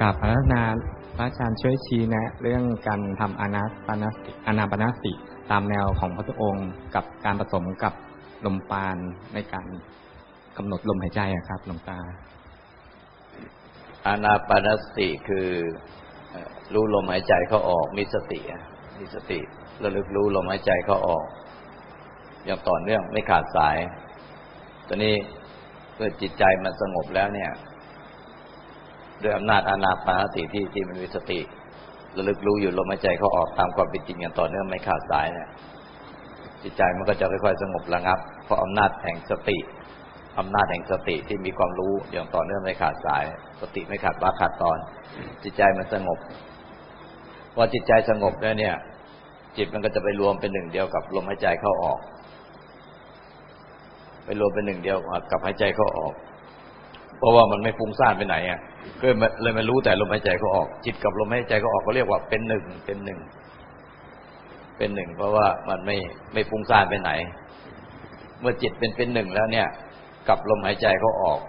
กับพระนาพระอาจารย์ช่วยชี้แนะ เรื่องการทำอนาปนาสติอนาปนาสติ ตามแนวของพระพุทธองค์ กับการผสมกับลมปานในการกำหนดลมหายใจอะครับหลวงตาอานาปานสติคือรู้ลมหายใจเขาออกมีสติมีสติระลึกรู้ลมหายใจเขาออก อย่างต่อเนื่องไม่ขาดสาย ตอนนี้เมื่อจิตใจมันสงบแล้วเนี่ย ด้วยอำนาจอานาปานสติที่ที่มันมีสติระลึกรู้อยู่ลมหายใจเขาออกตามความเป็นจริงอย่างต่อเนื่องไม่ขาดสายเนี่ยจิตใจมันก็จะค่อยๆสงบระงับ เพราะอำนาจแห่งสติอำนาจแห่งสติที่มีความรู้อย่างต่อเนื่องไม่ขาดสาย สติไม่ขาดว่าขาดตอน จิตใจมันสงบพอจิตใจสงบแล้วเนี่ย จิตมันก็จะไปรวมเป็นหนึ่งเดียวกับลมหายใจเข้าออก ไปรวมเป็นหนึ่งเดียวกับหายใจเข้าออก เพราะว่ามันไม่ฟุ้งซ่านไปไหนอะก็เลยมารู้แต่ลมหายใจเขาออก จิตกับลมหายใจเขาออกเขาเรียกว่าเป็นหนึ่งเป็นหนึ่ง เป็นหนึ่ง เพราะว่ามันไม่ไม่ฟุ้งซ่านไปไหน เมื่อจิตเป็นเป็นหนึ่งแล้วเนี่ย กับลมหายใจเขาออก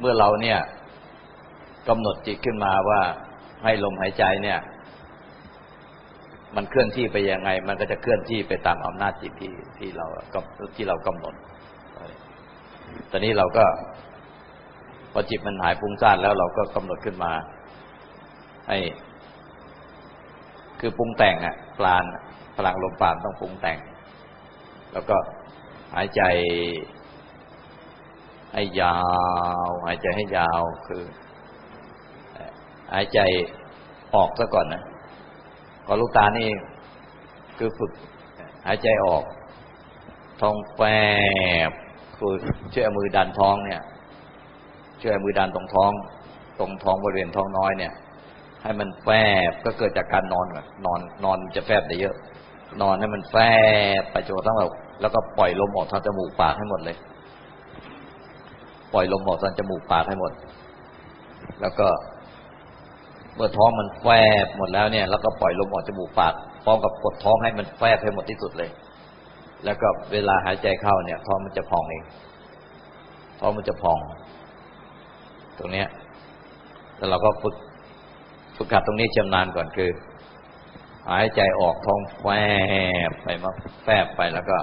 เมื่อเราเนี่ยกำหนดจิตขึ้นมาว่าให้ลมหายใจเนี่ย มันเคลื่อนที่ไปยังไง มันก็จะเคลื่อนที่ไปตามอำนาจจิตที่ที่เราที่เรากำหนด ตอนนี้เราก็พอจิตมันหายฟุ้งซ่านแล้วเราก็กำหนดขึ้นมา ให้คือปรุงแต่งอะปราณพลังลมปราณต้องปรุงแต่ง แล้วก็หายใจให้ยาว หายใจให้ยาวคือ หายใจออกซะก่อนนะกอลูกตานี่คือฝึก หายใจออกท้องแฟบ คือช่วยมือดันท้องเนี่ยช่วยมือดันตรงท้อง ตรงท้องบริเวณท้องน้อยเนี่ย ให้มันแฟบก็เกิดจากการนอนนอนนอนจะแฟบได้เยอะ นอนให้มันแฟบไปจนทั้งเราแล้วก็ปล่อยลมออกทางจมูกปากให้หมดเลย ปล่อยลมออกทางจมูกปากให้หมด แล้วก็เมื่อท้องมันแฟบหมดแล้วเนี่ย แล้วก็ปล่อยลมออกจมูกปากพร้อมกับกดท้องให้มันแฟบให้หมดที่สุดเลย แล้วก็เวลาหายใจเข้าเนี่ยท้องมันจะพองเองท้องมันจะพอง ตรงเนี้ยแล้วเราก็ฝึกฝึกขัดตรงนี้ชำนาญก่อนคือ หายใจออกท้องแฟบไปมาแฟบไปแล้วก็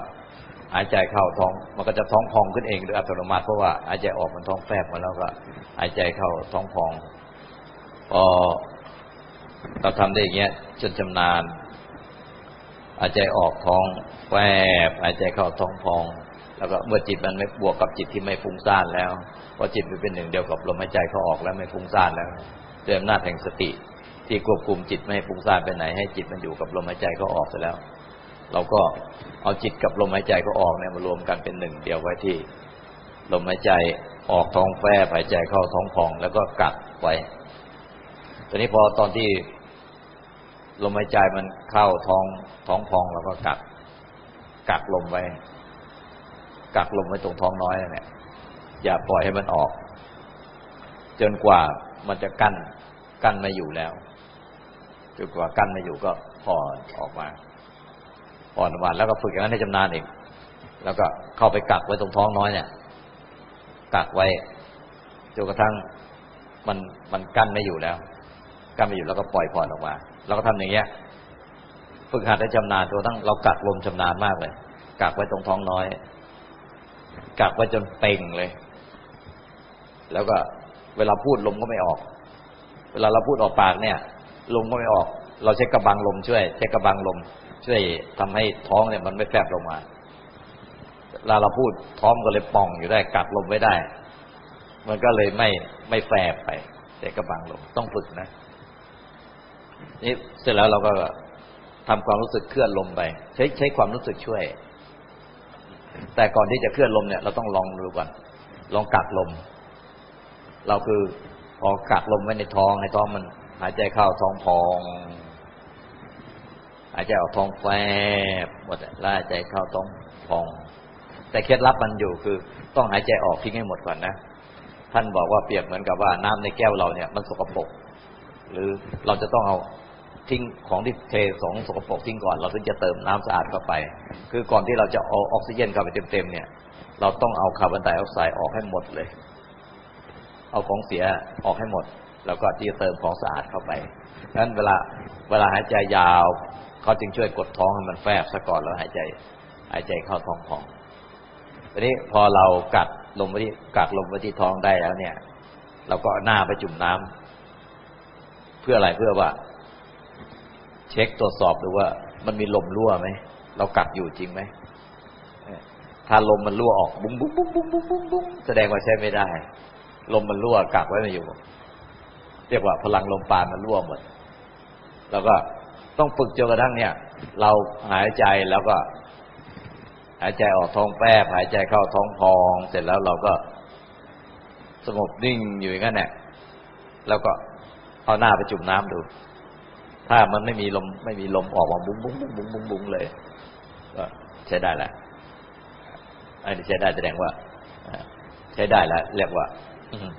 หายใจเข้าท้อง มันก็จะท้องพองขึ้นเองโดยอัตโนมัติเพราะว่าหายใจออกมันท้องแฟบมาแล้วก็หายใจเข้าท้องพองพอเราทำได้อย่างเงี้ยจนชำนาญ หายใจออกท้องแฟบหายใจเข้าท้องพอง แล้วก็เมื่อจิตมันไม่บวกกับจิตที่ไม่ฟุ้งซ่านแล้วพอจิตไปเป็นหนึ่งเดียวกับลมหายใจเขาออกแล้วไม่ฟุ้งซ่านแล้วด้วยอำนาจแห่งสติ ที่ควบคุมจิตไม่ให้ฟุ้งซ่านไปไหน ให้จิตมันอยู่กับลมหายใจเขาออกเสร็จแล้ว เราก็เอาจิตกับลมหายใจเขาออกเนี่ยมารวมกันเป็นหนึ่งเดียวไว้ที่ลมหายใจออกท้องแฝงหายใจเข้าท้องพอง แล้วก็กัดไว้ตอนนี้พอตอนที่ ลมหายใจมันเข้าท้องท้องพองเราก็กัดกักลมไว้ กักลมไว้ตรงท้องน้อยเนี่ยอย่าปล่อยให้มันออก จนกว่ามันจะกั้น กั้นไม่อยู่แล้วจนกว่ากั้นไม่อยู่ก็ผ่อนออกมาผ่อนออกมาแล้วก็ฝึกอย่างนั้นให้จำนานอีกแล้วก็เข้าไปกักไว้ตรงท้องน้อยเนี่ย กักไว้จนกระทั่งมันมันกั้นไม่อยู่แล้วกั้นไม่อยู่แล้วก็ปล่อยผ่อนออกมา เราก็ทำอย่างเงี้ยฝึกหัดให้ชำนาญตัวทั้งเรากักลมชำนาญมากเลยกักไว้ตรงท้องน้อยกักไว้จนเป่งเลย แล้วก็เวลาพูดลมก็ไม่ออก เวลาเราพูดออกปากเนี่ย ลมก็ไม่ออก เราใช้กระบังลมช่วยใช้กระบังลม ช่วยทำให้ท้องเนี่ยมันไม่แฟบลงมาเวลาเราพูดท้องก็เลยป่องอยู่ได้กัดลมไว้ได้ มันก็เลยไม่ไม่แฟบไปใช้กระบังลมต้องฝึกนะ นี่เสร็จแล้วเราก็ทำความรู้สึกเคลื่อนลมไป ใช้ใช้ความรู้สึกช่วย แต่ก่อนที่จะเคลื่อนลมเนี่ย เราต้องลองดูก่อน ลองกัดลม เราคือพอกักลมไว้ในท้องในท้องมันหายใจเข้าท้องพองหายใจออกท้องแฟบหมดแล้วหายใจเข้าท้องพอง แต่เคล็ดลับมันอยู่คือ ต้องหายใจออกทิ้งให้หมดก่อนนะท่านบอกว่าเปรียบเหมือนกับว่าน้ำในแก้วเราเนี่ย มันสกปรก หรือเราจะต้องเอาทิ้งของที่เทสองสกปรกทิ้งก่อน เราถึงจะเติมน้ำสะอาดเข้าไป คือก่อนที่เราจะเอาออกซิเจนเข้าไปเต็มๆเนี่ย เราต้องเอาคาร์บอนไดออกไซด์ออกให้หมดเลย เอาของเสียออกให้หมด แล้วก็ที่จะเติมของสะอาดเข้าไปดังนั้นเวลาเวลาหายใจยาวเขาจึงช่วยกดท้องให้มันแฟบซะก่อนแล้วหายใจ หายใจเข้าท้องพองทีนี้พอเรากัดลมไปที่กัดลมไปที่ท้องได้แล้วเนี่ย เราก็หน้าไปจุ่มน้ำ เพื่ออะไรเพื่อว่า เช็คตรวจสอบดูว่า มันมีลมรั่วไหมเรากัดอยู่จริงไหมถ้าลมมันรั่วออกบุ้งบุ้งบุ้งบุ้งบุ้งบุ้งบุ้งแสดงว่าใช้ไม่ได้ ลมมันรั่วกักไว้ไม่อยู่ เรียกว่าพลังลมปานมันรั่วหมด แล้วก็ต้องฝึกจนกระทั่งเนี่ย เราหายใจแล้วก็ หายใจออกท้องแป๊บหายใจเข้าท้องพอง เสร็จแล้วเราก็สงบนิ่งอยู่อย่างนั้นแหละแล้วก็ เอาหน้าไปจุ่มน้ำดู ถ้ามันไม่มีลมไม่มีลมออกมาบุ้งบุ้งบุ้งบุ้งบุ้งบุ้งเลยก็ใช้ได้แหละอันนี้ใช้ได้แสดงว่าใช้ได้แล้วเรียกว่า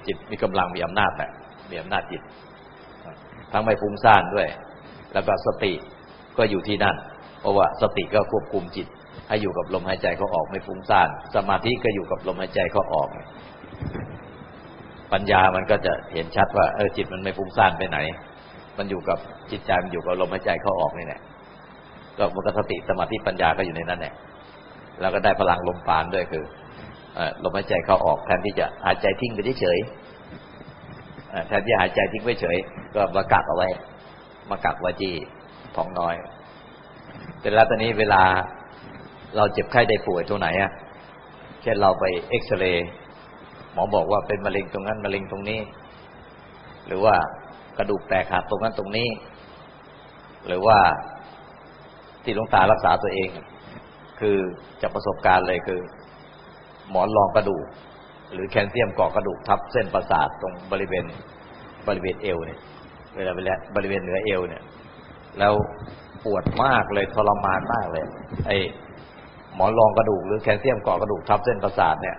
จิตมีกำลังมีอำนาจแหละมีอำนาจจิต ทั้งไม่ฟุ้งซ่านด้วย แล้วก็สติก็อยู่ที่นั่น เพราะว่าสติก็ควบคุมจิต ให้อยู่กับลมหายใจเขาออกไม่ฟุ้งซ่าน สมาธิก็อยู่กับลมหายใจเขาออก ปัญญามันก็จะเห็นชัดว่าเออจิตมันไม่ฟุ้งซ่านไปไหน มันอยู่กับจิตใจมันอยู่กับลมหายใจเข้าออกนี่แหละก็มันก็สติสมาธิปัญญาก็อยู่ในนั้นแหละแล้วก็ได้พลังลมปานด้วยคือลมหายใจเข้าออกแทนที่จะหายใจทิ้งไปเฉยแทนที่หายใจทิ้งไว้เฉย ก็มากักเอาไว้ มากักไว้ที่ท้องน้อยแต่แล้วตอนนี้เวลาเราเจ็บไข้ได้ป่วยตรงไหนอะเช่นเราไปเอ็กซเรย์ หมอบอกว่าเป็นมะเร็งตรงนั้นมะเร็งตรงนี้ หรือว่ากระดูกแตกขาดตรงนั้นตรงนี้ หรือว่าที่ลงตารักษาตัวเอง คือจากประสบการณ์เลยคือ หมอนรองกระดูก หรือแคลเซียมเกาะกระดูกทับเส้นประสาทตรงบริเวณบริเวณเอวเนี่ย เวลาเวลาบริเวณเหนือเอวเนี่ย แล้วปวดมากเลยทรมานมากเลย ไอหมอนรองกระดูกหรือแคลเซียมเกาะกระดูกทับเส้นประสาทเนี่ย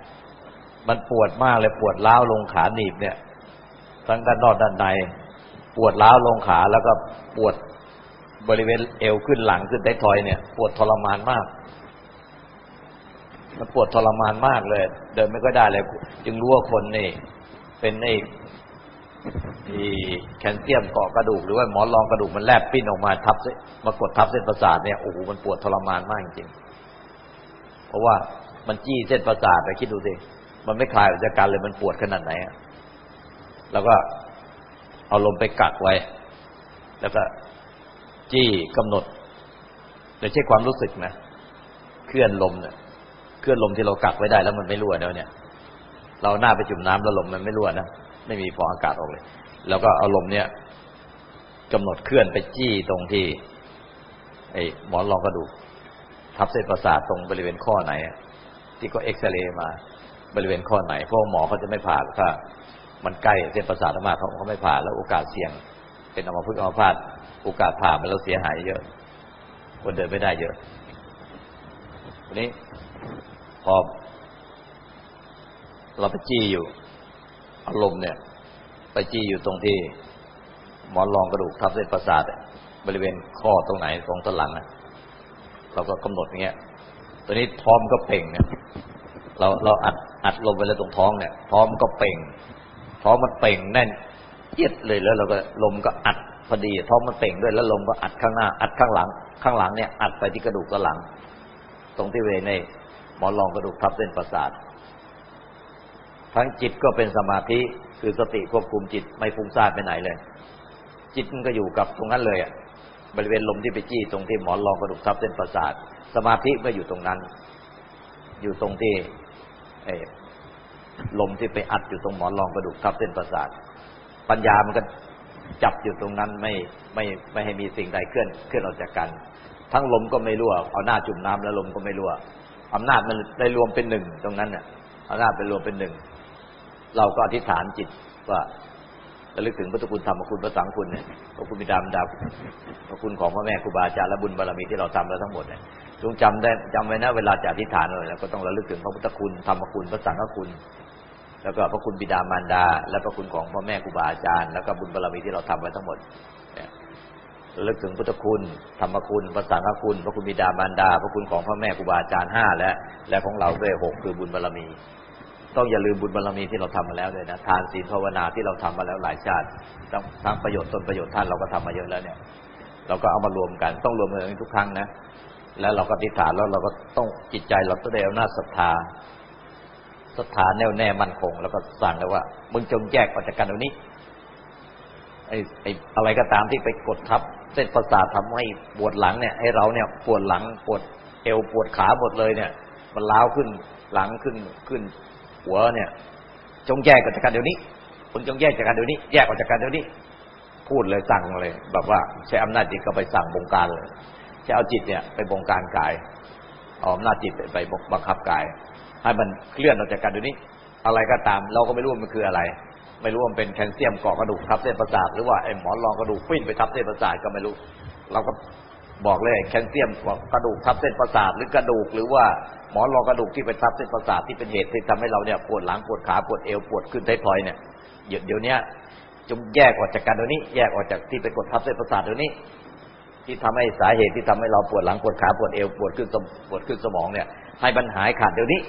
มันปวดมากเลยปวดล้าวลงขาหนีบเนี่ยทั้งด้านนอกด้านใน ปวดล้าวลงขาแล้วก็ปวดบริเวณเอวขึ้นหลังขึ้นไต้ทอยเนี่ย ปวดทรมานมาก มันปวดทรมานมากเลย เดินไม่ก็ได้เลย จึงรู้ว่าคนนี่ เป็นไอ้แคลเซียมเกาะกระดูกหรือว่าหมอนรองกระดูกมันแลบปิ้นออกมาทับมากดทับเส้นประสาทเนี่ยโอ้โหมันปวดทรมานมากจริงเพราะว่ามันจี้เส้นประสาทไปคิดดูสิ มันไม่คลายออกจากกันเลยมันปวดขนาดไหนแล้วก็เอาลมไปกักไว้ แล้วก็จี้กำหนดโดยใช้ความรู้สึกนะเคลื่อนลมเนี่ยเคลื่อนลมที่เรากักไว้ได้ แล้วมันไม่รั่วแล้วเนี่ย เราหน้าไปจุ่มน้ำแล้วลมมันไม่รั่วนะไม่มีฟองอากาศออกเลย แล้วก็เอาลมเนี่ยกำหนดเคลื่อนไปจี้ตรงที่ไอ้หมอนรองกระดูกทับเส้นประสาทตรงบริเวณข้อไหนที่ก็เอ็กซเรย์มา บริเวณข้อไหน เพราะหมอเขาจะไม่ผ่าถ้ามันใกล้เส้นประสาทมากเขาเขาไม่ผ่าแล้วโอกาสเสี่ยง เป็นอัมพฤกษ์อัมพาตโอกาสผ่ามันแล้วเสียหายเยอะ คนเดินไม่ได้เยอะวันนี้พอเราไปจี้อยู่ อารมณ์เนี่ย ไปจี้อยู่ตรงที่ หมอนรองกระดูกทับเส้นประสาทบริเวณข้อตรงไหนตรงตะหลังนะเราก็กำหนดอย่างเงี้ยตัวนี้ท้องก็เป่งเนี่ยเราเราอัด อัดลมไปเลยตรงท้องเนี่ยท้องก็เป่ง ท้องมันเป่งแน่นเยียดเลยแล้วเราก็ลมก็อัดพอดีท้องมันเป่งด้วยแล้วลมก็อัดข้างหน้า อัดข้างหลัง ข้างหลังเนี่ยอัดไปที่กระดูกตะหลัง ตรงที่เวในหมอนรองกระดูกทับเส้นประสาททั้งจิตก็เป็นสมาธิคือสติควบคุมจิตไม่ฟุ้งซ่านไปไหนเลย จิตมันก็อยู่กับตรงนั้นเลยอะบริเวณลมที่ไปจี้ตรงที่หมอนรองกระดูกทับเส้นประสาท สมาธิก็อยู่ตรงนั้น อยู่ตรงที่ ลมที่ไปอัดอยู่ตรงหมอนรองกระดูกทับเส้นประสาท ปัญญามันก็จับอยู่ตรงนั้นไม่ไม่ไม่ให้มีสิ่งใดเคลื่อนเคลื่อนออกจากกัน ทั้งลมก็ไม่รั่วเอาหน้าจุ่มน้ำแล้วลมก็ไม่รั่วอำนาจมันได้รวมเป็นหนึ่งตรงนั้นเนี่ยอำนาจเป็นรวมเป็นหนึ่งเราก็อธิษฐานจิตว่าระลึกถึงพระคุณธรรมคุณพระสังคุณเนี่ยพระคุณบิดามดาพระคุณของพ่อแม่ครูบาอาจารย์และบุญบารมีที่เราทำแล้วทั้งหมดเนี่ย จงจำได้จำไว้นะ เวลาจะอธิษฐานเลยแล้วก็ต้องระลึกถึงพระพุทธคุณธรรมคุณพระสังฆคุณ แล้วก็พระคุณบิดามารดา และพระคุณของพ่อแม่ครูบาอาจารย์แล้วก็บุญบารมีที่เราทำไว้ทั้งหมดระลึกถึงพุทธคุณธรรมคุณพระสังฆคุณ พระคุณบิดามารดา พระคุณของพ่อแม่ครูบาอาจารย์ห้าและและของเราด้วยหกคือบุญบารรมี ต้องอย่าลืมบุญบารรมีที่เราทำมาแล้วเลยนะทานศีลภาวนาที่เราทำมาแล้วหลายชาติทั้งประโยชน์ตนประโยชน์ท่านเราก็ทำมาเยอะแล้วเนี่ยเราก็เอามารวมกันต้องรวมกันทุกครั้งนะ แล้วเราก็ติฐานแล้วเราก็ต้องจิตใจเราต้องได้อำนาจศรัทธาศรัทธาแน่วแน่มั่นคง แล้วก็สั่งเลยว่า มึงจงแยกออกจากกันเดี๋ยวนี้ไอ้ไอ้อะไรก็ตามที่ไปกดทับ เส้นประสาททำให้ปวดหลังเนี่ยให้เราเนี่ย ปวดหลังปวดเอวปวดขาหมดเลยเนี่ย มันล้าวขึ้นหลังขึ้นขึ้น หัวเนี่ย จงแยกออกจากกันเดี๋ยวนี้คุณจงแยกจากกันเดี๋ยวนี้ แยกออกจากกันเดี๋ยวนี้ พูดเลยสั่งเลย แบบว่าใช้อำนาจจิตก็ไปสั่งบงการเลย จะเอาจิตเนี่ยไปบงการกายเอาอำนาจจิตไปบังคับกาย ให้มันเคลื่อนออกจากกันเดี๋ยวนี้ อะไรก็ตาม เราก็ไม่รู้มันคืออะไร ไม่รู้มันเป็นแคลเซียมเกาะกระดูกทับเส้นประสาทหรือว่าไอ้หมอนรองกระดูกปิ้นไปทับเส้นประสาทก็ไม่รู้ เราก็บอกเลยแคลเซียมกระดูกทับเส้นประสาทหรือกระดูกหรือว่าหมอนรองกระดูกที่ไปทับเส้นประสาทที่เป็นเหตุที่ทำให้เราเนี่ยปวดหลังปวดขาปวดเอวปวดขึ้นท้ายทอยเนี่ยเดี๋ยวนี้จงแยกออกจากกันเดี๋ยวนี้ แยกออกจากที่ไปกดทับเส้นประสาทเดี๋ยวนี้ ที่ทำให้สาเหตุที่ทำให้เราปวดหลังปวดขาปวดเอวปวดขึ้นปวดขึ้นสมองเนี่ย ให้บัญหายขาดเดี๋ยวนี้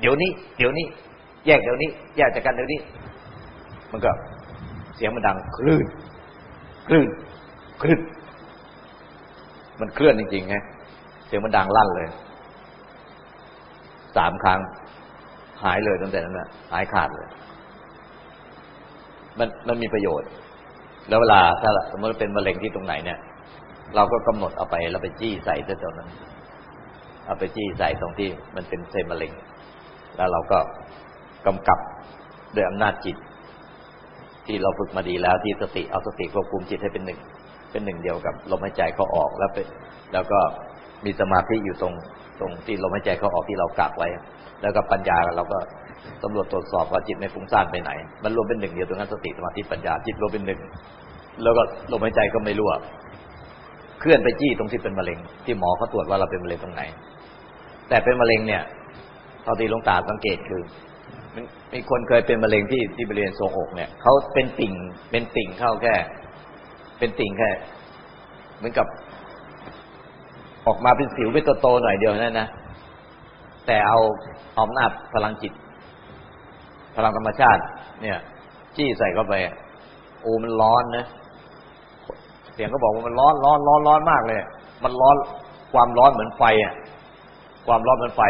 เดี๋ยวนี้ เดี๋ยวนี้ แยกเดี๋ยวนี้ แยกจากกันเดี๋ยวนี้ มันก็เสียงมันดังคลื่นคลื่นคลื่นมันเคลื่อนจริงๆไงเสียงมันดังลั่นเลยสามครั้ง หายเลยตั้งแต่นั้นนะหายขาดเลย มันมันมีประโยชน์ แล้วเวลาถ้าสมมติเป็นมะเร็งที่ตรงไหนเนี่ย เราก็กำหนดเอาไปเราไปจี้ใส่ตรงนั้น เอาไปจี้ใส่ตรงที่มันเป็นเซลล์มะเร็ง แล้วเราก็กำกับด้วยอำนาจจิต ที่เราฝึกมาดีแล้วที่สติเอาสติควบคุมจิตให้เป็นหนึ่ง เป็นหนึ่งเดียวกับลมหายใจเขาออกแล้วเป็นแล้วก็มีสมาธิอยู่ตรงตรงที่ลมหายใจเขาออกที่เรากักไว้ แล้วก็ปัญญาเราก็ตำรวจตรวจสอบว่าจิตไม่ฟุ้งซ่านไปไหน มันรวมเป็นหนึ่งเดียวตรงนั้นสติสมาธิปัญญาจิตรวมเป็นหนึ่ง แล้วก็ลมหายใจก็ไม่รั่ว เคลื่อนไปจี้ตรงที่เป็นมะเร็ง ที่หมอเขาตรวจว่าเราเป็นมะเร็งตรงไหน แต่เป็นมะเร็งเนี่ยเท่าที่ลงตาสังเกตคือมีคนเคยเป็นมะเร็งที่ที่บริเวณทรงอกเนี่ยเขาเป็นติ่งเป็นติ่งเข้าแค่ เป็นติ่งแค่ เหมือนกับ ออกมาเป็นสิวเป็นโตๆหน่อยเดียวนั่นนะแต่เอาอำนาจพลังจิต พลังธรรมชาติ เนี่ย จี้ใส่เข้าไปโอ้มันร้อนนะ สียงก็บอกว่ามันร้อนร้อนร้อนร้อนมากเลย มันร้อนความร้อนเหมือนไฟอะ ความร้อนเหมือนไฟ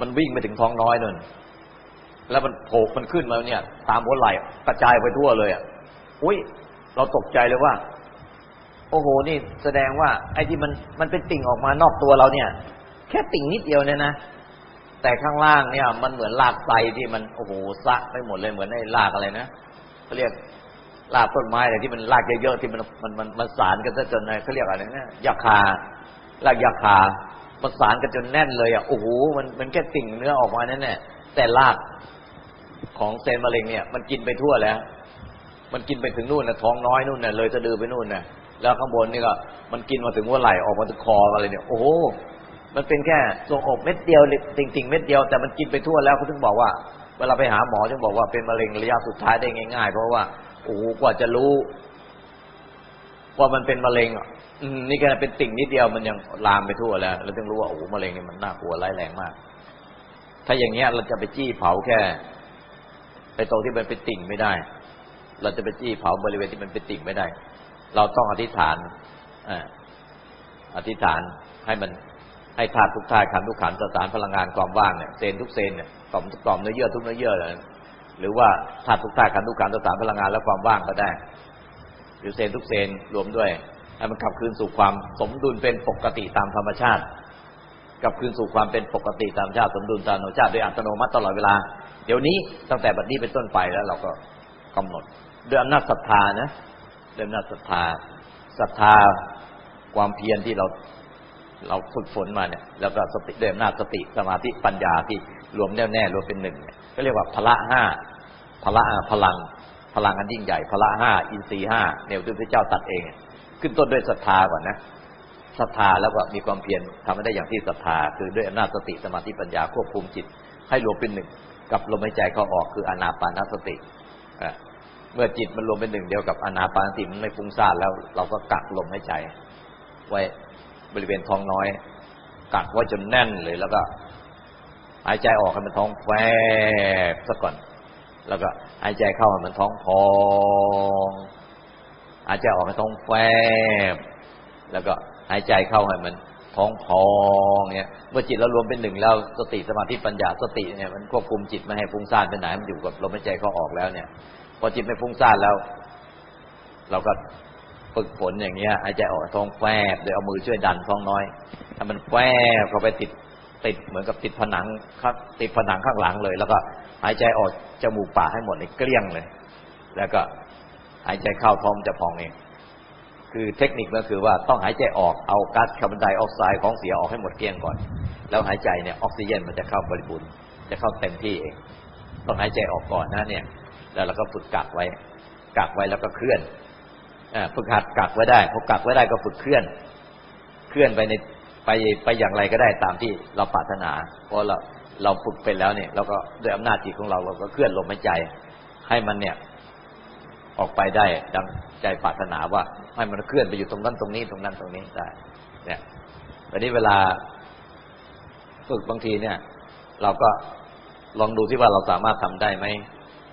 มันวิ่งไปถึงท้องน้อยนั่นแล้วมันโผล่มันขึ้นมาเนี่ย ตามหัวไหล่กระจายไปทั่วเลยอะอุ้ยเราตกใจเลยว่า โอ้โหนี่แสดงว่า ไอ้ที่มันมันเป็นติ่งออกมานอกตัวเราเนี่ย แค่ติ่งนิดเดียวเนี่ยนะแต่ข้างล่างเนี่ย มันเหมือนรากไทรที่มันโอ้โหซักไปหมดเลยเหมือนไอ้รากอะไรนะเขาเรียก รากต้นไม้อะไรที่มันรากเยอะๆที่มันมันมันมันสารกันซะจนเขาเรียกอะไรเนี่ยยาคารากยาคามันสารกันจนแน่นเลยอะโอ้โหมันมันแค่ติ่งเนื้อออกมานั่นแหละแต่รากของเซลล์มะเร็งเนี่ย มันกินไปทั่วแล้ว มันกินไปถึงนู่นนะท้องน้อยนู่นน่ะเลยจะดือไปนู่นน่ะแล้วข้างบนนี่ก็มันกินมาถึงหัวไหล่ออกมาถึงคออะไรเนี่ย โอ้โหมันเป็นแค่ทรงอกเม็ดเดียวจริงๆเม็ดเดียวแต่มันกินไปทั่วแล้วเขาถึงบอกว่าเวลาไปหาหมอจึงบอกว่าเป็นมะเร็งระยะสุดท้ายได้ง่ายๆ เพราะว่า โอ้โหกว่าจะรู้ ว่ามันเป็นมะเร็งอืนี่แค่เป็นติ่งนิดเดียวมันยังลามไปทั่วแล้วเราถึงรู้ว่าโอ้โหมะเร็งนี่มันน่ากลัวร้ายแรงมาก ถ้าอย่างเงี้ย เราจะไปจี้เผาแค่ไปตรงที่มันเป็นติ่งไม่ได้ เราจะไปจี้เผาบริเวณที่มันเป็นติ่งไม่ได้ เราต้องอธิษฐานอธิษฐานให้มันให้ธาตุทุกธาตุขันทุกขันสสารพลังงานความว่างเนี่ยเซนทุกเซนเนี่ยต่อมทุกต่อมเนื้อเยื่อทุกเนื้อเยื่อเลย หรือว่าธาตุทุกธาตุขันธ์ทุกขันสสารพลังงานและความว่างก็ได้หรือเซนทุกเซนรวมด้วยให้มันกลับคืนสู่ความสมดุลเป็นปกติตามธรรมชาติกลับคืนสู่ความเป็นปกติตามชาติสมดุลตามธรรมชาติโดยอัตโนมัติตลอดเวลา เดี๋ยวนี้ตั้งแต่บัดนี้เป็นต้นไปแล้วเราก็กำหนดด้วยอำนาจศรัทธานะเรื่องนัศรัทธาศรัทธาความเพียรที่เราเราฝึกฝนมาเนี่ย แล้วก็สติเดิมหน้าสติสมาธิปัญญาที่รวมแน่แน่รวมเป็นหนึ่ง ก็เรียกว่าพละห้าพละพลัง พลังอันยิ่งใหญ่พละห้าอินทรีห้าเนี่ยที่พระเจ้าตัดเอง ขึ้นต้นด้วยศรัทธาก่อนนะศรัทธาแล้วก็มีความเพียรทำให้ได้อย่างที่ศรัทธา คือด้วยอำนาจสติสมาธิปัญญาควบคุมจิต ให้รวมเป็นหนึ่งกับลมหายใจเข้าออกคืออนาปานสติเมื่อจิตมันรวมเป็นหนึ่งเดียวกับอนาปานสติมันไม่ฟุ้งซ่านแล้ว เราก็กักลมหายใจ ไว้บริเวณท้องน้อยกักไว้จนแน่นเลยแล้วก็ หายใจออกให้มันท้องแฟบซะก่อน แล้วก็หายใจเข้าให้มันท้องพองหายใจออกให้ท้องแฟบ แล้วก็หายใจเข้าให้มันท้องพองเนี่ยเมื่อจิตเรารวมเป็นหนึ่งแล้วสติสมาธิปัญญาสติเนี่ยมันควบคุมจิตไม่ให้ฟุ้งซ่านไปไหนมันอยู่กับลมหายใจเข้าออกแล้วเนี่ย พอจิตไม่ฟุ้งซ่านแล้ว เราก็ฝึกฝนอย่างเงี้ยหายใจออกท้องแฟบโดยเอามือช่วยดันท้องน้อยถ้ามันแฟบเข้าไปติด ติดเหมือนกับติดผนังครับติดผนังข้างหลังเลย แล้วก็หายใจออกจมูกปากให้หมดเลยเกลี้ยงเลย แล้วก็หายใจเข้าท้องจะพองเอง คือเทคนิคก็คือว่าต้องหายใจออกเอาก๊าซคาร์บอนไดออกไซด์ของเสียออกให้หมดเกลี้ยงก่อน แล้วหายใจเนี่ยออกซิเจนมันจะเข้าบริบูรณ์จะเข้าเต็มที่เอง ต้องหายใจออกก่อนนะเนี่ย แล้วเราก็ฝึกกักไว้ กักไว้แล้วก็เคลื่อนฝึกหัดกักไว้ได้พอกักไว้ได้ก็ฝึกเคลื่อน เคลื่อนไปใน ไปไปอย่างไรก็ได้ตามที่เราปรารถนา เพราะเราเราฝึกเป็นแล้วเนี่ยเราก็ด้วยอำนาจจิตของเราเราก็เคลื่อนลมหายใจ ให้มันเนี่ย ออกไปได้ดังใจปรารถนาว่า ให้มันเคลื่อนไปอยู่ตรงนั้นตรงนี้ตรงนั้นตรงนี้ได้ เนี่ยวันนี้เวลาฝึกบางทีเนี่ย เราก็ลองดูที่ว่าเราสามารถทำได้ไหม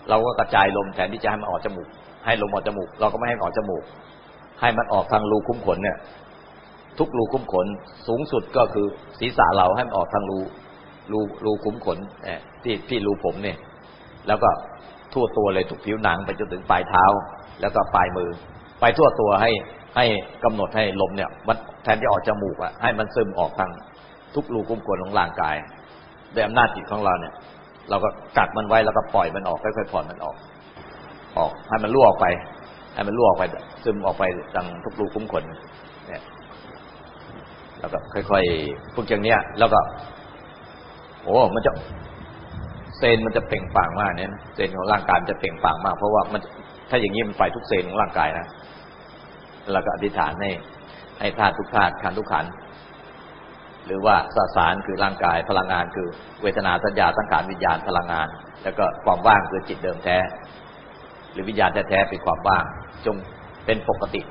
เราก็กระจายลมแทนที่จะให้มันออกจมูก ให้ลมออกจมูก เราก็ไม่ให้ออกจมูก ให้มันออกทางรูคุ้มขนเนี่ย ทุกรูคุ้มขน สูงสุดก็คือศีรษะเราให้มันออกทางรูรูรูคุ้มขนเนี่ยที่ที่รูผมเนี่ย แล้วก็ทั่วตัวเลยทุกผิวหนังไปจนถึงปลายเท้า แล้วก็ปลายมือ ไปทั่วตัวให้ให้กำหนดให้ลมเนี่ย มันแทนที่ออกจมูกอะให้มันซึมออกทางทุกรูกุมขนของร่างกายด้วยอำนาจจิตของเราเนี่ย เราก็กัดมันไว้แล้วก็ปล่อยมันออกค่อยๆผ่อนมันออก ออกให้มันรั่วออกไป ให้มันรั่วออกไป ซึมออกไปทางทุกรูคุ้มขน แล้วก็ค่อยๆฝึกอย่างเนี้ย แล้วก็โอ้มันจะเซนมันจะเปล่งปลั่งมากเนี่ยเซนของร่างกายมันจะเปล่งปลั่งมาก เพราะว่ามันถ้าอย่างนี้มันไปทุกเซลล์ของร่างกายนะแล้วก็อธิษฐานให้ให้ธาตุทุกธาตุขันทุกขันหรือว่าสสารคือร่างกายพลังงาน คือเวทนาสัญญาสังขารวิญญาณพลังงาน แล้วก็ความว่างคือจิตเดิมแท้ หรือวิญญาณแท้ๆเป็นความว่าง จง เป็นปกติ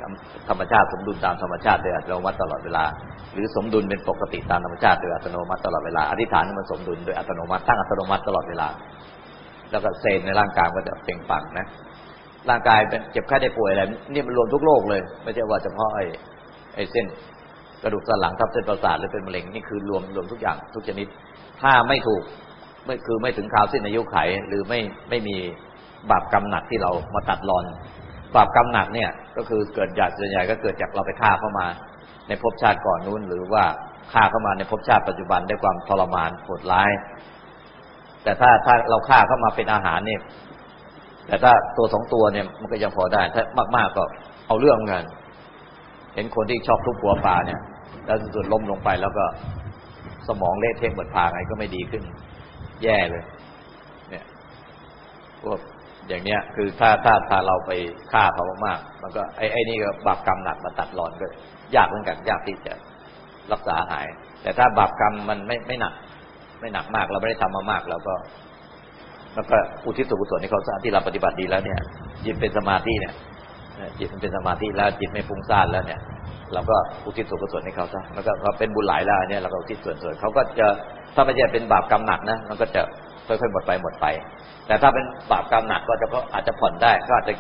ธรรมชาติสมดุลตามธรรมชาติโดยอัตโนมัติตลอดเวลา หรือสมดุลเป็นปกติตามธรรมชาติโดยอัตโนมัติตลอดเวลาอธิษฐานมันสมดุลโดยอัตโนมัติตั้งอัตโนมัติตลอดเวลา แล้วก็เซนในร่างกายก็จะเปล่งปลั่งนะร่างกายเป็นเจ็บไข้ได้ป่วยอะไรนี่มันรวมทุกโรคเลย ไม่ใช่ว่าเฉพาะไอ้ไอ้เส้น กระดูกสันหลังทับเส้นประสาทหรือเป็นมะเร็งนี่คือรวมรวมทุกอย่างทุกชนิด ถ้าไม่ถูกไม่คือไม่ถึงข่าวสิ้นอายุไข หรือไม่ไม่มีบาปกรรมหนักที่เรามาตัดรอน บาปกรรมหนักเนี่ย ก็คือเกิดจากส่วนใหญ่ก็เกิดจากเราไปฆ่าเข้ามา ในภพชาติก่อนนู้น หรือว่าฆ่าเข้ามาในภพชาติปัจจุบันด้วยความทรมานโหดร้าย แต่ถ้าถ้าเราฆ่าเข้ามาเป็นอาหารเนี่ย แต่ถ้าตัวสองตัวเนี่ยมันก็ยังพอได้ ถ้ามากๆก็เอาเรื่องเงินเห็นคนที่ชอบทุบหัวปลาเนี่ย แล้วสุดล้มลงไปแล้วก็สมองเละเทะหมดพาไงก็ไม่ดีขึ้น แย่เลย เนี่ยพวก อย่างเนี้ยคือถ้าถ้าถ้าเราไปฆ่าเขามากๆมันก็ไอ้ไอ้นี่ก็บาปกรรมหนักมาตัดรอนก็ยากเหมือนกันยากที่จะรักษาหาย แต่ถ้าบาปกรรมมันไม่ไม่หนัก ไม่หนักมากเราไม่ได้ทำมามากเราก็แล้วก็อุทิศส่วนกุศลให้เขาที่เราปฏิบัติดีแล้วเนี่ยจิตเป็นสมาธิเนี่ยจิตมันเป็นสมาธิแล้วจิตไม่ฟุ้งซ่านแล้วเนี่ยเราก็อุทิศส่วนกุศลให้เขาซะแล้วก็เป็นบุญหลายแล้วเนี่ยเราก็อุทิศส่วนส่วนเขาก็จะถ้าไม่ใช่เป็นบาปกรรมหนักนะมันก็จะ ค่อยๆหมดไปหมดไป แต่ถ้าเป็นบาปกรรมหนักก็จะก็อาจจะผ่อนได้ก็อาจจะ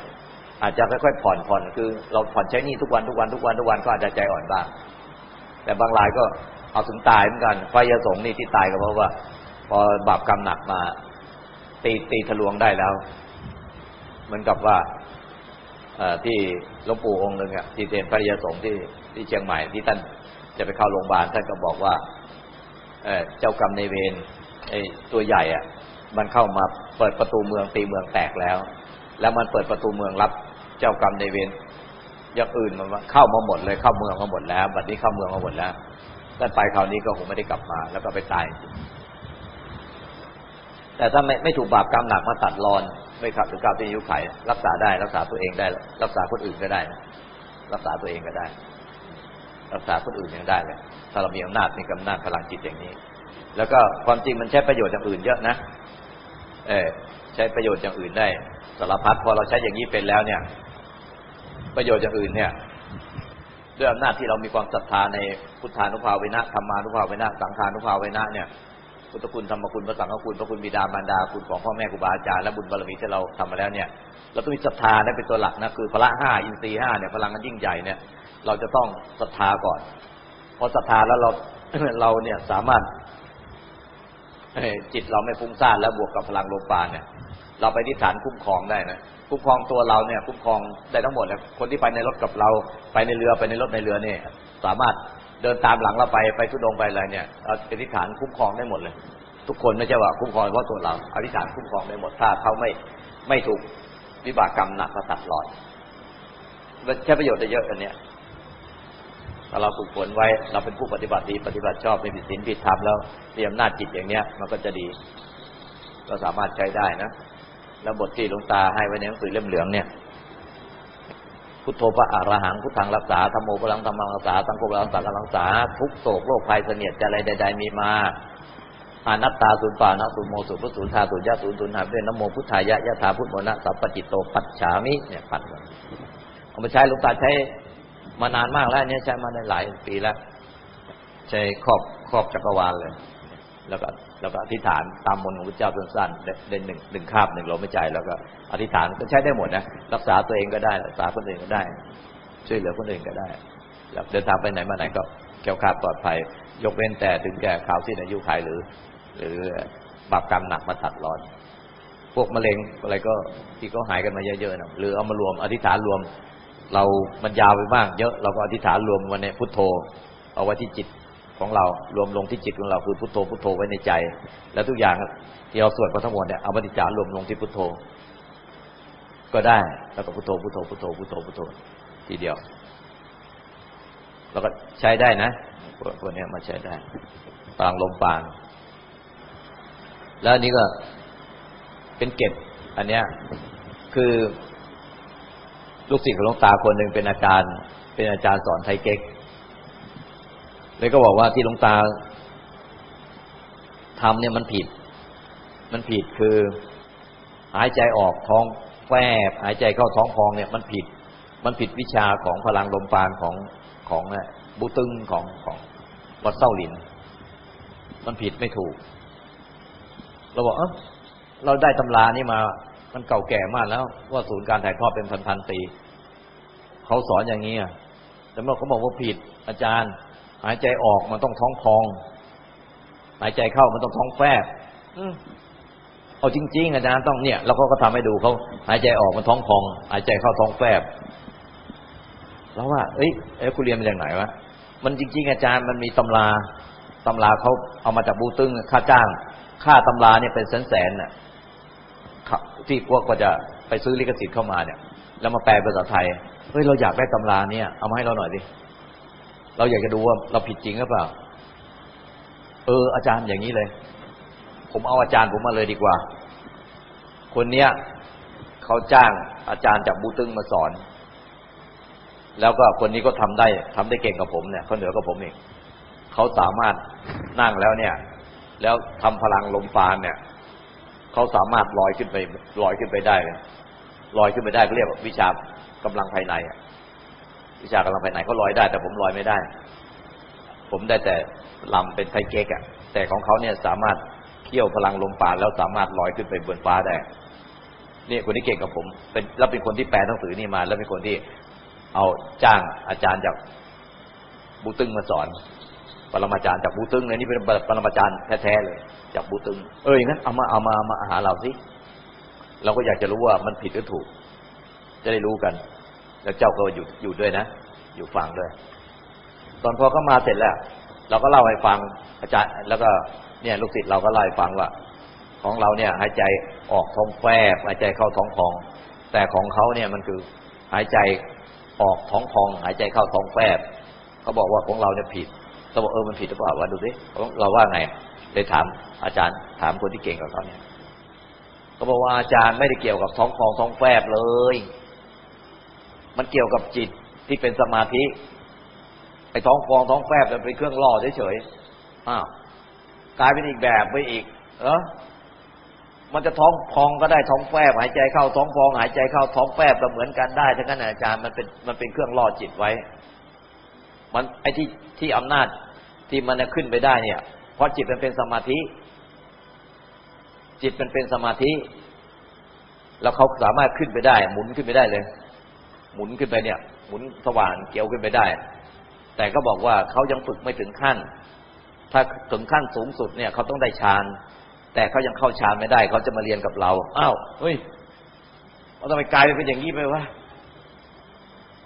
อาจจะค่อยๆผ่อนผ่อนคือ เราผ่อนใช้นี่ทุกวันทุกวันทุกวันทุกวันก็อาจจะใจอ่อนบ้างแต่บางรายก็เอาถึงตายเหมือนกันไฟยาสงนี่ที่ตายก็เพราะว่า พอบาปกรรมหนักมา ตีตีทะลวงได้แล้ว เหมือนกับว่าที่หลวงปู่องค์หนึ่งอะที่เป็นพระยาสงฆ์ที่ที่เชียงใหม่ที่ท่านจะไปเข้าโรงพยาบาลท่านก็บอกว่าเจ้ากรรมในเวรไอ้ตัวใหญ่อะ มันเข้ามาเปิดประตูเมืองตีเมืองแตกแล้ว แล้วมันเปิดประตูเมืองรับเจ้ากรรมในเวรอย่างอื่นมันเข้ามาหมดเลยเข้าเมืองมาหมดแล้ว บัดนี้เข้าเมืองมาหมดแล้วท่านไปคราวนี้ก็คงไม่ได้กลับมา แล้วก็ไปตาย แต่ถ้าไม่ไม่ถูกบาปกรรมหนักมาตัดรอน ไม่ขับถึงก้าวที่ยุไขรักษาได้รักษาตัวเองได้ รักษาคนอื่นก็ได้ รักษาตัวเองก็ได้ รักษาคนอื่นยังได้เลยถ้าเรามีอำนาจมีกำนาจพลังจิตอย่างนี้ แล้วก็ความจริงมันใช้ประโยชน์อย่างอื่นเยอะนะ เออใช้ประโยชน์อย่างอื่นได้สารพัดพอเราใช้อย่างนี้เป็นแล้วเนี่ย ประโยชน์อย่างอื่นเนี่ยด้วยอำนาจที่เรามีความศรัทธาในพุทธานุภาเวนะธรรมานุภาเวนะสังขานุภาเวนะเนี่ยพุทธคุณธรรมคุณพระสังฆคุณพระคุณบิดามารดาคุณของพ่อแม่ครูบาอาจารย์และบุญบารมีที่เราทำมาแล้วเนี่ย เราต้องมีศรัทธาได้เป็นตัวหลักนะคือพละห้าอินทรีย์ห้าเนี่ยพลังงานยิ่งใหญ่เนี่ย เราจะต้องศรัทธาก่อนพอศรัทธาแล้วเราเราเนี่ยสามารถ จิตเราไม่ฟุ้งซ่านแล้วบวกกับพลังลมปรานเนี่ย เราไปที่ฐานคุ้มครองได้นะคุ้มครองตัวเราเนี่ยคุ้มครองได้ทั้งหมดเลยคนที่ไปในรถกับเราไปในเรือไปในรถในเรือเนี่ย สามารถเดินตามหลังเราไปไปทุดงไปอะไรเนี่ยเราอธิษฐานคุ้มครองได้หมดเลย ทุกคนไม่ใช่ว่าคุ้มครองเฉพาะตัวเราอธิษฐานคุ้มครองได้หมดถ้าเขาไม่ไม่ถูกวิบากกรรมหนักก็ตัดรอดใช้ประโยชน์ได้เยอะอันเนี้ย ถ้าเราฝึกฝนไว้เราเป็นผู้ปฏิบัติดีปฏิบัติชอบไม่ผิดศีลผิดธรรมแล้วมีอำนาจจิตอย่างเนี้ย มันก็จะดี ก็สามารถใช้ได้นะแล้วบทที่หลวงตาให้ไว้ในหนังสือเล่มเหลืองเนี่ย พุทโธพระอรหังพุทธังรักษาธรรมโมพลังธรรมังรักษาตังโกพลังสังฆรักษา ทุกโศกโรคภัยเสนียดจะอะไรใด ๆ มีมาอานัตตาสุนปานะสุโมสุพุสุธาสุญญาสุนทุนหาด้วยนโมพุทธายะยะถาพุทโมนะสัพปจิตโตปัจฉามิเนี่ยปัดเอามาใช้หลวงตาใช้ มานานมากแล้วเนี่ยใช้มาในหลายปีแล้ว ใช้ครอบครอบจักรวาลเลย แล้วก็แล้วก็อธิษฐานตามมนของพระเจ้าสั้นๆเด่นหนึ่งหนึ่งคาบหนึ่งลมไม่ใจแล้วก็อธิษฐานก็ใช้ได้หมดนะรักษาตัวเองก็ได้รักษาคนอื่นก็ได้ ช่วยเหลือคนอื่นก็ได้แล้วเดินทางไปไหนมาไหนก็แก้วขาดปลอดภัย ยกเว้นแต่ถึงแก่ข่าวที่อายุขัยหรือ หรือบาปกรรมหนักมาตัดรอน พวกมะเร็งอะไรก็ที่เขาหายกันมาเยอะๆนะหรือเอามารวมอธิษฐานรวม เรามันยาวไปบ้างเยอะเราก็อธิษฐานรวมวันนี้พุทโธ เอาไว้ที่จิตของเรารวมลงที่จิตของเราคือพุทโธพุทโธไว้ในใจ แล้วทุกอย่างที่เราสวดมาทั้งหมดเนี่ยเอาปฏิจารรวมลงที่พุทโธ ก็ได้แล้วก็พุทโธพุทโธพุทโธพุทโธพุทโธทีเดียว แล้วก็ใช้ได้นะพวกนี้มาใช้ได้ปางลมปาง แล้วอันนี้ก็เป็นเก็บอันเนี้ยคือ ลูกศิษย์ของหลวงตาคนหนึ่งเป็นอาจารย์ เป็นอาจารย์สอนไทยเก๊กเลยก็บอกว่าที่หลวงตาทำเนี่ยมันผิด มันผิดคือ หายใจออกท้องแฝบหายใจเข้าท้องพองเนี่ย มันผิด มันผิดวิชาของพลังลมปานของของบุตึงของของวัดเส้าหลิน มันผิดไม่ถูก เราบอกเออเราได้ตำรานี่มา มันเก่าแก่มากแล้ว ว่าศูนย์การถ่ายทอดเป็นพันๆปีเขาสอนอย่างนี้แต่เมื่อเขาบอกว่าผิดอาจารย์ หายใจออกมันต้องท้องพอง หายใจเข้ามันต้องท้องแฟบเอาจริง ๆ อาจารย์ต้องเนี่ยเราก็ทำให้ดูเขาหายใจออกมันท้องพอง หายใจเข้าท้องแฟบแล้วว่า เอ้ยเอ้คุณเรียนมาจากไหนวะมันจริง ๆ อาจารย์มันมีตำราตำราเขาเอามาจากบูตึงค่าจ้าง ค่าตำราเนี่ยเป็นแสนๆน่ะ ที่พวกก็จะไปซื้อลิขสิทธิ์เข้ามาเนี่ย แล้วมาแปลภาษาไทยเฮ้ยเราอยากได้ตำราเนี่ยเอามาให้เราหน่อยดิเราอยากจะดูว่าเราผิดจริงหรือเปล่า เออ อาจารย์อย่างนี้เลย ผมเอาอาจารย์ผมมาเลยดีกว่า คนเนี้ยเขาจ้างอาจารย์จากบูตึงมาสอน แล้วก็คนนี้ก็ทำได้ทำได้เก่งกับผมเนี่ยเขาเหนือกว่าผมเองเขาสามารถนั่งแล้วเนี่ย แล้วทำพลังลมปานเนี่ย เขาสามารถลอยขึ้นไปลอยขึ้นไปได้เลยลอยขึ้นไปได้ก็เรียกว่าวิชากำลังภายในอะวิชากำลังภายในเขาลอยได้ แต่ผมลอยไม่ได้ ผมได้แต่ลำเป็นไทเก๊กอะแต่ของเขาเนี่ยสามารถเขี่ยวพลังลมปานแล้วสามารถลอยขึ้นไปบนฟ้าได้เนี่ยคนที่เก่งกับผม เป็นแล้วเป็นคนที่แปลหนังสือนี่มา แล้วเป็นคนที่เอาจ้างอาจารย์จากบูตึงมาสอน ปรมาจารย์จากบูตึงเลยนี่เป็นปรมาจารย์แท้ๆเลย จากบูตึง เอออย่างนั้นเอามาเอามามาหาเราสิเราก็อยากจะรู้ว่ามันผิดหรือถูก จะได้รู้กัน แล้วเจ้าก็อยู่อยู่ด้วยนะอยู่ฟังด้วย ตอนพอเขามาเสร็จแล้ว เราก็เล่าให้ฟังอาจารย์ แล้วก็เนี่ยลูกศิษย์เราก็เล่าให้ฟังว่า ของเราเนี่ย หายใจออกท้องแฝบหายใจเข้าท้องพอง แต่ของเขาเนี่ยมันคือหายใจออกท้องพอง หายใจเข้าท้องแฝบเขาบอกว่าของเราเนี่ยผิด เราบอกเออมันผิดหรือเปล่าวะดูสิเราว่าไงเลยถามอาจารย์ ถามคนที่เก่งกว่าเขาเนี่ยเขาบอกว่าอาจารย์ไม่ได้เกี่ยวกับท้องพองท้องแฝบเลย มันเกี่ยวกับจิตที่เป็นสมาธิไอ้ท้องฟองท้องแฟบมันเป็นเครื่องล่อเฉยๆอ้าวกลายเป็นอีกแบบไปอีกเออมันจะท้องพองก็ได้ท้องแฟบหายใจเข้าท้องฟองหายใจเข้าท้องแฟบก็เหมือนกันได้ทั้งนั้นอาจารย์มันเป็นมันเป็นเครื่องล่อจิตไว้ มันไอ้ที่ที่อำนาจ ที่มันขึ้นไปได้เนี่ย เพราะจิตมันเป็นสมาธิ จิตมันเป็นสมาธิ แล้วเขาสามารถขึ้นไปได้ หมุนขึ้นไปได้เลย หมุนขึ้นไปเนี่ย หมุนสว่านเกี่ยวขึ้นไปได้ แต่ก็บอกว่าเขายังฝึกไม่ถึงขั้น ถ้าถึงขั้นสูงสุดเนี่ยเขาต้องได้ฌานแต่เขายังเข้าฌานไม่ได้ เขาจะมาเรียนกับเราอ้าวเฮ้ยเราทำไมกลายเป็นอย่างนี้ไปวะ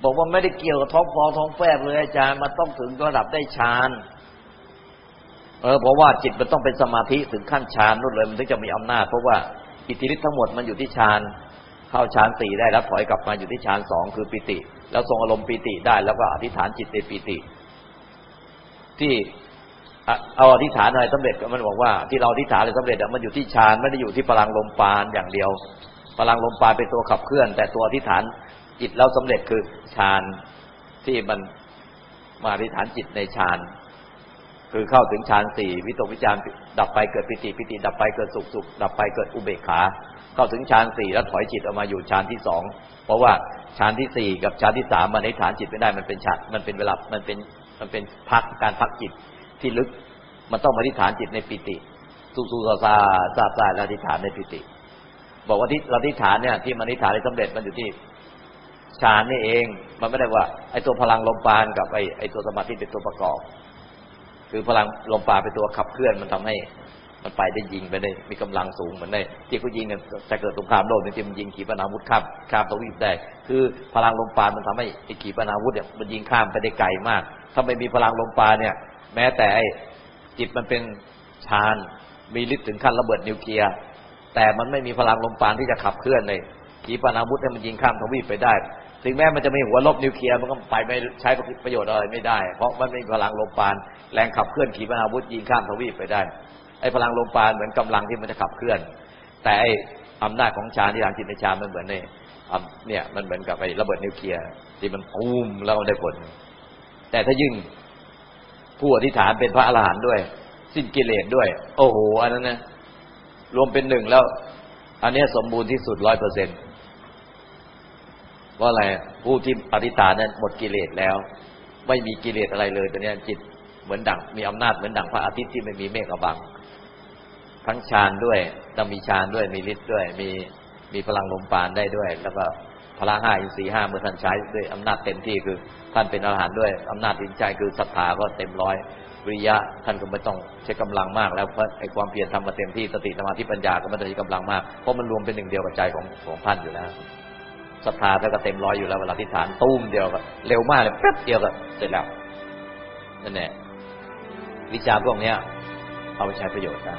บอกว่าไม่ได้เกี่ยวกับท้องฟองท้องแฟบเลยอาจารย์มันต้องถึงระดับได้ฌาน เออเพราะว่าจิตมันต้องเป็นสมาธิถึงขั้นฌานนู่นเลย มันถึงจะมีอำนาจ เพราะว่าอิทธิฤทธิ์ทั้งหมดมันอยู่ที่ฌานเข้าฌานสี่ได้แล้วถอยกลับมาอยู่ที่ฌานสองคือปิติ แล้วทรงอารมณ์ปิติได้แล้วก็อธิษฐานจิตในปิติ ที่เอาอธิษฐานอะไรสำเร็จก็มันบอกว่าที่เราอธิษฐานอะไรสำเร็จมันอยู่ที่ฌานไม่ได้อยู่ที่พลังลมปานอย่างเดียว พลังลมปานเป็นตัวขับเคลื่อน แต่ตัวอธิษฐานจิตเราสำเร็จคือฌานที่มันมาอธิษฐานจิตในฌาน คือเข้าถึงฌานสี่วิตกวิจารดับไปเกิดปิติปิติ ดับไปเกิดสุขสุขดับไปเกิดอุเบกขา เข้าถึงฌานสี่แล้วถอยจิตออกมาอยู่ฌานที่สองเพราะว่าฌานที่สี่กับฌานที่สามมันอธิฐานจิตไม่ได้มันเป็นฌานมันเป็นเวลามันเป็นมันเป็นพักการพักจิตที่ลึกมันต้องอธิษฐานจิตในปิติสุสุซาซาซาซาแล้วอธิฐานในปิติ บอกว่าที่เราอธิฐานเนี่ยที่มันอธิฐานในสำเร็จมันอยู่ที่ฌานนี่เอง มันไม่ได้ว่าไอ้ตัวพลังลมปานกับไอ้ไอ้ตัวสมาธิเป็นตัวประกอบ คือพลังลมปาเป็นตัวขับเคลื่อนมันทำให้ มันไปได้ยิงไปได้มีกำลังสูงเหมือนได้ที่เขายิงเนี่ยจะเกิดสงครามโลกเนี่ยที่มันยิงขีปนาวุธข้ามข้ามทวีปได้ คือพลังลมปามันทำให้ไอ้ขีปนาวุธเนี่ยมันยิงข้ามไปได้ไกลมาก ถ้าไม่มีพลังลมปาเนี่ย แม้แต่ไอ้จิตมันเป็นฌานมีฤทธิ์ถึงขั้นระเบิดนิวเคลียร์แต่มันไม่มีพลังลมปานที่จะขับเคลื่อนเลยขีปนาวุธให้มันยิงข้ามทวีปไปได้ ถึงแม้มันจะมีหัวลบนิวเคลียร์มันก็ไปไม่ใช้ประโยชน์อะไรไม่ได้ เพราะมันไม่มีพลังลมปาน แรงขับเคลื่อนขีปนาวุธยิงข้ามทวีปไปได้ไอ้พลังลมปานเหมือนกำลังที่มันจะขับเคลื่อน แต่ไอ้อำนาจของฌานที่ทางจิตในฌานมันเหมือนในเนี่ยมันเหมือนกับไอ้ระเบิดนิวเคลียร์ที่มันปูมแล้วมันได้ผล แต่ถ้ายิ่งผู้อธิษฐานเป็นพระอรหันต์ด้วย สิ้นกิเลสด้วย โอ้โหอันนั้นนะรวมเป็นหนึ่งแล้ว อันนี้สมบูรณ์ที่สุดร้อยเปอร์เซ็นต์ ราะอะไรผู้ที่อธิษฐานนั้นหมดกิเลสแล้ว ไม่มีกิเลสอะไรเลยตอนนี้จิตเหมือนดั่งมีอำนาจเหมือนดั่งพระอาทิตย์ที่ไม่มีเมฆบัง ทั้งฌานด้วยต้องมีฌานด้วยมีฤทธิ์ด้วย มีมีพลังลมปานได้ด้วย แล้วก็พลังห้าอินทรีย์ห้าเมื่อท่านใช้ด้วยอำนาจเต็มที่คือ ท่านเป็นอรหันต์ด้วยอำนาจดินใจคือศรัทธาก็เต็มร้อยวิริยะท่านก็ไม่ต้องใช้กำลังมาก แล้วเพราะไอ้ความเพียรทำมาเต็มที่สติสมาธิปัญญาก็ไม่ต้องใช้กำลังมากเพราะมันรวมเป็นหนึ่งเดียวกับใจของของท่านอยู่แล้ว ศรัทธาท่านก็เต็มร้อยอยู่แล้วเวลาที่ฐานตุ้มเดียวก็เร็วมากเลยแป๊บเดียวก็เสร็จแล้วนั่นแหละวิชาพวกนี้เอาไปใช้ประโยชน์ได้